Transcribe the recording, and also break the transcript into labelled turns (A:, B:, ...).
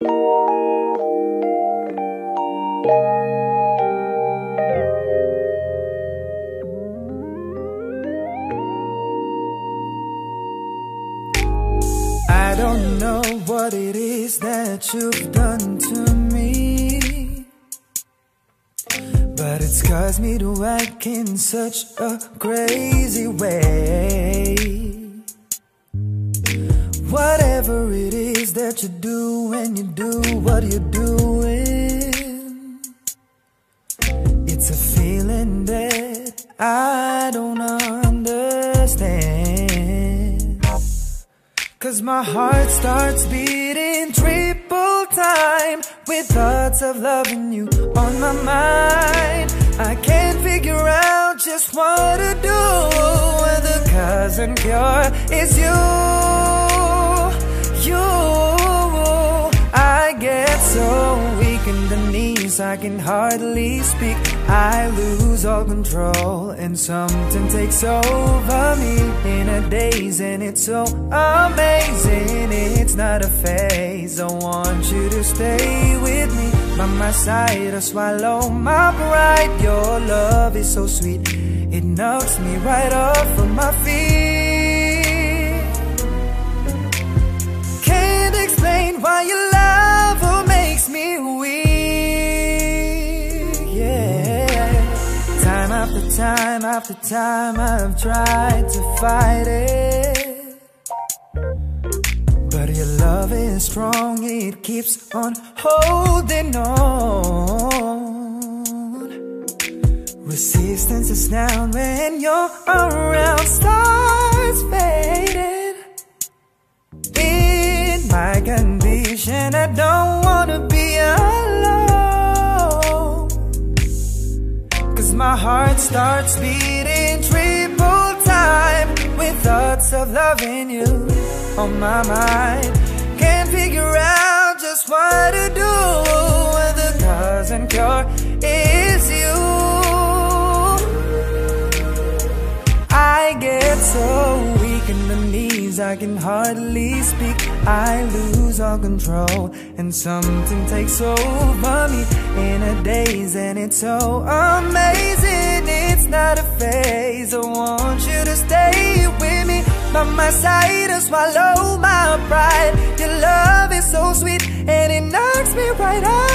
A: I don't know what it is that you've done to me. But it's caused me to act in such a crazy way. Whatever it is that you do you do what you're doing, it's a feeling that I don't understand. Cause my heart starts beating triple time with thoughts of loving you on my mind. I can't figure out just what to do the cause and cure is. You, I can hardly speak. I lose all control, and something takes over me in a daze, and it's so amazing. It's not a phase. I want you to stay with me by my side or swallow my pride. Your love is so sweet, it knocks me right off of my feet. After time after time, I've tried to fight it. But your love is strong, it keeps on holding on. Resistance is now when you're around, starts fading. In my condition, I don't wanna be alone. My heart starts beating triple time with thoughts of loving you on my mind. Can't figure out just what to do when the cause and cure is you. I get so weak in the knees, I can hardly speak. I lose all control, and something takes over me in a daze, and it's so amazing. It's not a phase. I want you to stay with me by my side and swallow my pride. Your love is so sweet, and it knocks me right off